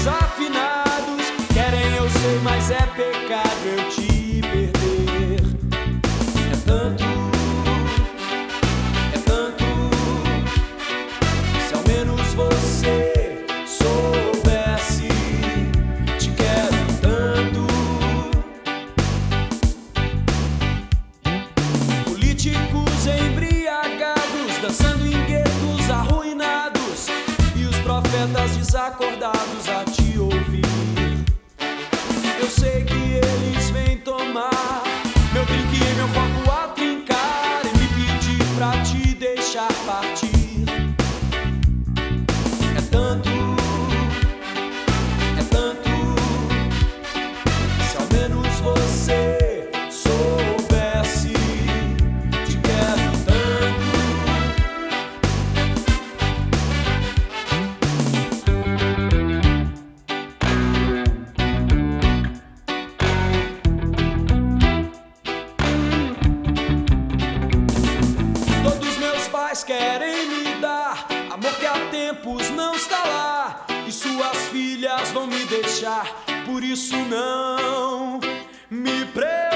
desafinados querem, eu sei, mas é pecado eu te perder. É tanto, é tanto. Se ao menos você soubesse, te quero tanto. Políticos embriagados dançando em guetos arruinados profetas desacordados a te ouvir. Eu sei que tempos não está lá e suas filhas vão me deixar, por isso não me preocupe.